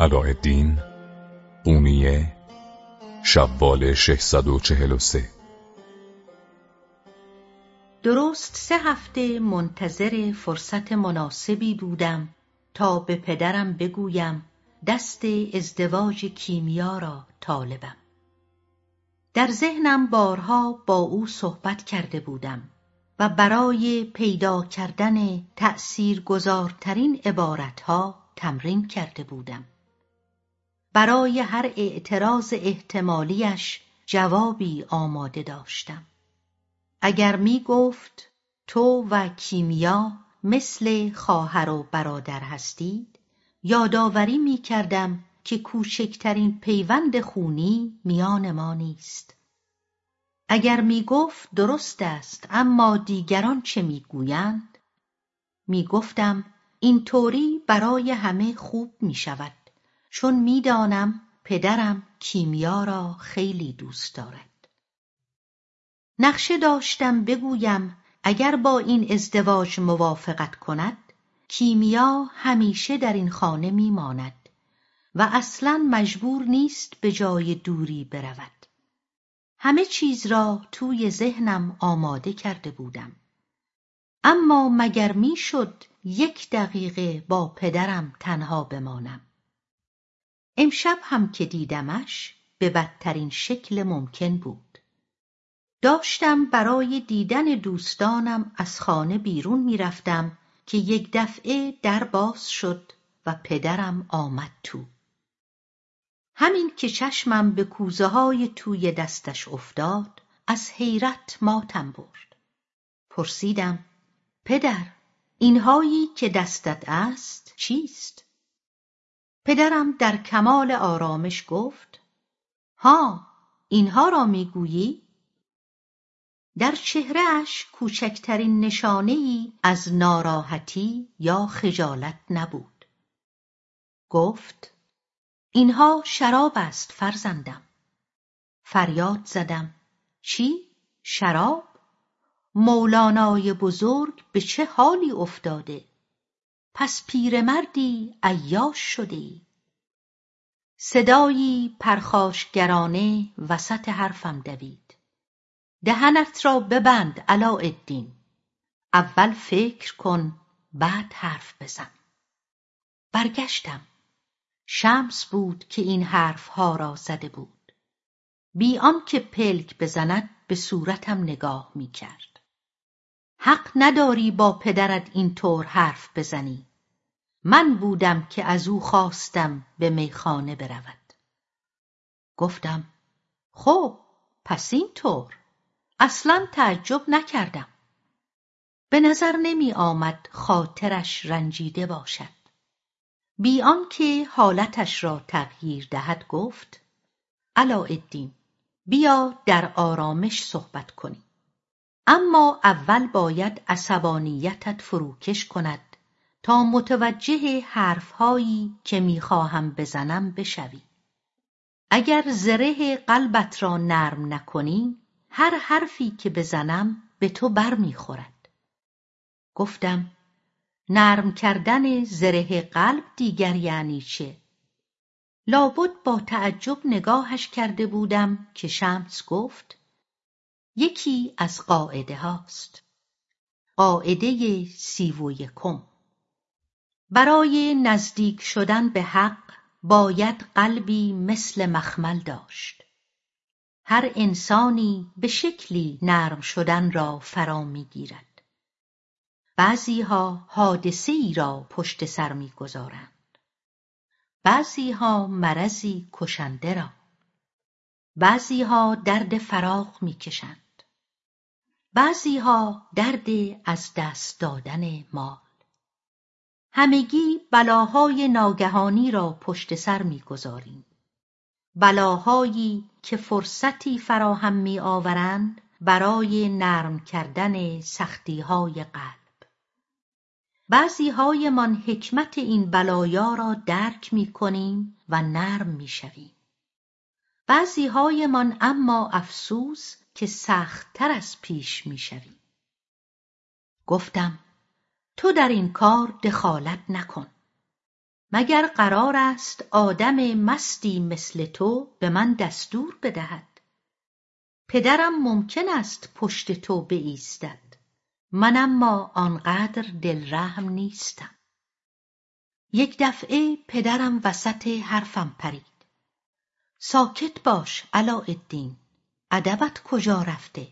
علاءالدین قونیه شوال 643 درست سه هفته منتظر فرصت مناسبی بودم تا به پدرم بگویم دست ازدواج کیمیا را طالبم. در ذهنم بارها با او صحبت کرده بودم و برای پیدا کردن تأثیرگذارترین عبارتها تمرین کرده بودم. برای هر اعتراض احتمالیش جوابی آماده داشتم. اگر می گفت تو و کیمیا مثل خواهر و برادر هستید یادآوری می کردم که کوچکترین پیوند خونی میان ما نیست. اگر می گفت درست است اما دیگران چه می‌گویند می گفتم این طوری برای همه خوب می شود. چون می‌دانم پدرم کیمیا را خیلی دوست دارد. نقشه داشتم بگویم اگر با این ازدواج موافقت کند کیمیا همیشه در این خانه میماند و اصلا مجبور نیست به جای دوری برود. همه چیز را توی ذهنم آماده کرده بودم. اما مگر می‌شد یک دقیقه با پدرم تنها بمانم؟ امشب هم که دیدمش به بدترین شکل ممکن بود. داشتم برای دیدن دوستانم از خانه بیرون می‌رفتم که یک دفعه در باز شد و پدرم آمد تو. همین که چشمم به کوزه های توی دستش افتاد از حیرت ماتم برد. پرسیدم پدر اینهایی که دستت است چیست؟ پدرم در کمال آرامش گفت ها اینها را می‌گویی؟ در چهرهاش کوچکترین نشانهای از ناراحتی یا خجالت نبود. گفت اینها شراب است فرزندم. فریاد زدم چی؟ شراب؟ مولانای بزرگ به چه حالی افتاده؟ پس پیرمردی عیاش شدی. صدایی پرخاشگرانه وسط حرفم دوید. دهنت را ببند علاءالدین. اول فکر کن بعد حرف بزن. برگشتم. شمس بود که این حرفها را زده بود. بی آنکه پلک بزند به صورتم نگاه می‌کرد. حق نداری با پدرت اینطور حرف بزنی. من بودم که از او خواستم به میخانه برود. گفتم خب پس اینطور اصلا تعجب نکردم. به نظر نمی آمد خاطرش رنجیده باشد. بی آنکه حالتش را تغییر دهد گفت علاءالدین بیا در آرامش صحبت کنیم. اما اول باید عصبانیتت فروکش کند تا متوجه حرفهایی که می‌خواهم بزنم بشوی. اگر زره قلبت را نرم نکنی هر حرفی که بزنم به تو بر می‌خورد گفتم نرم کردن زره قلب دیگر یعنی چه؟ لابد با تعجب نگاهش کرده بودم که شمس گفت یکی از قاعده هاست. قاعده سی و یکم برای نزدیک شدن به حق باید قلبی مثل مخمل داشت. هر انسانی به شکلی نرم شدن را فرا می‌گیرد. بعضیها حادثه ای را پشت سر می‌گذارند. بعضیها مرضی کشنده را. بعضیها درد فراق می‌کشند. بعضیها درد از دست دادن مال. همگی بلاهای ناگهانی را پشت سر می‌گذاریم. بلاهایی که فرصتی فراهم میآورند برای نرم کردن سختیهای قلب. بعضیهایمان حکمت این بلایا را درک می‌کنیم و نرم می‌شویم. بعضیهایمان اما افسوس که سختتر از پیش می‌شویم گفتم تو در این کار دخالت نکن. مگر قرار است آدم مستی مثل تو به من دستور بدهد؟ پدرم ممکن است پشت تو بایستد. من اما آنقدر دلرحم نیستم. یک دفعه پدرم وسط حرفم پرید. ساکت باش علاءالدین. ادبت کجا رفته؟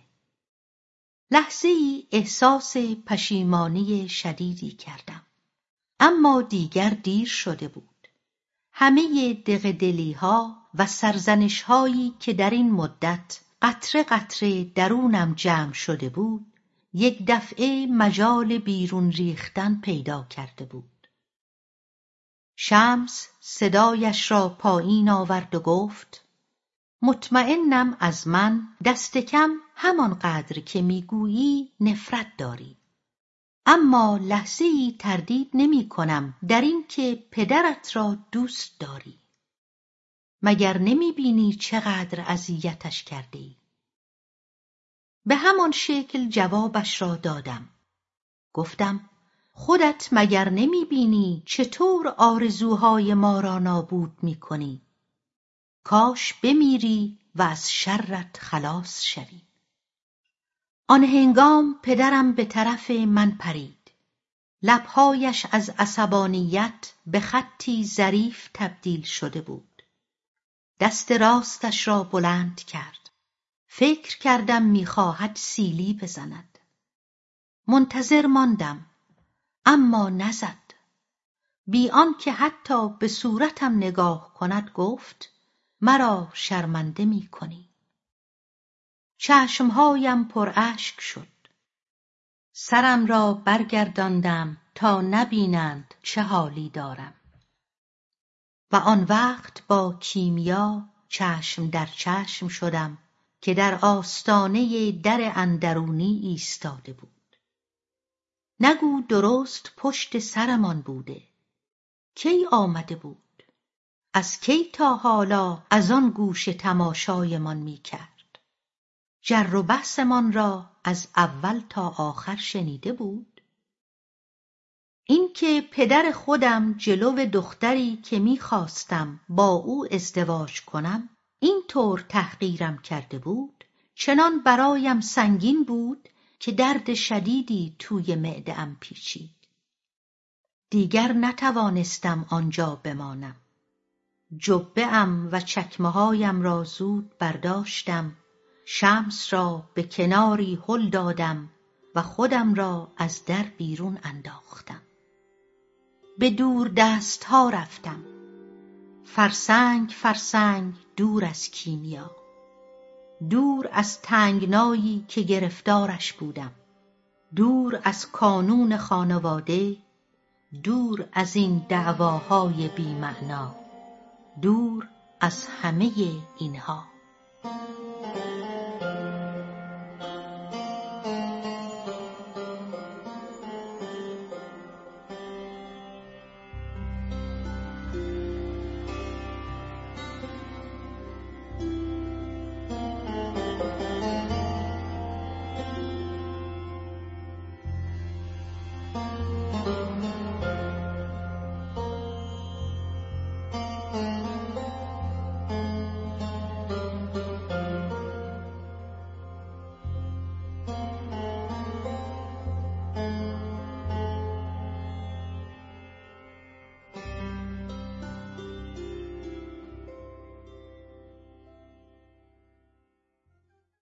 لحظه ای احساس پشیمانی شدیدی کردم. اما دیگر دیر شده بود. همه دقدلی ها و سرزنش هایی که در این مدت قطره قطره درونم جمع شده بود یک دفعه مجال بیرون ریختن پیدا کرده بود. شمس صدایش را پایین آورد و گفت مطمئنم از من دست کم همانقدر که می‌گویی نفرت داری. اما لحظه ای تردید نمی کنم در اینکه پدرت را دوست داری. مگر نمی بینی چقدر اذیتش کرده ای؟ به همان شکل جوابش را دادم. گفتم خودت مگر نمی بینی چطور آرزوهای ما را نابود می کنی کاش بمیری و از شرت خلاص شوی. آن هنگام پدرم به طرف من پرید. لبهایش از عصبانیت به خطی ظریف تبدیل شده بود. دست راستش را بلند کرد. فکر کردم می‌خواهد سیلی بزند. منتظر ماندم اما نزد. بی آنکه حتی به صورتم نگاه کند گفت مرا شرمنده می‌کنی. چشمهایم پر اشک شد. سرم را برگرداندم تا نبینند چه حالی دارم. و آن وقت با کیمیا چشم در چشم شدم که در آستانه در اندرونی ایستاده بود. نگو درست پشت سرمان بوده. کی آمده بود؟ از کی تا حالا از آن گوشه تماشایمان می‌کرد جر و بحثمان را از اول تا آخر شنیده بود. اینکه پدر خودم جلو دختری که می‌خواستم با او ازدواج کنم این طور تحقیرم کرده بود. چنان برایم سنگین بود که درد شدیدی توی معدهام پیچید. دیگر نتوانستم آنجا بمانم. ام و چکمههایم را زود برداشتم. شمس را به کناری هل دادم و خودم را از در بیرون انداختم. به دور دستها رفتم. فرسنگ فرسنگ دور از کیمیا. دور از تنگنایی که گرفتارش بودم. دور از کانون خانواده. دور از این دعواهای بیمعنا. دور از همه اینها.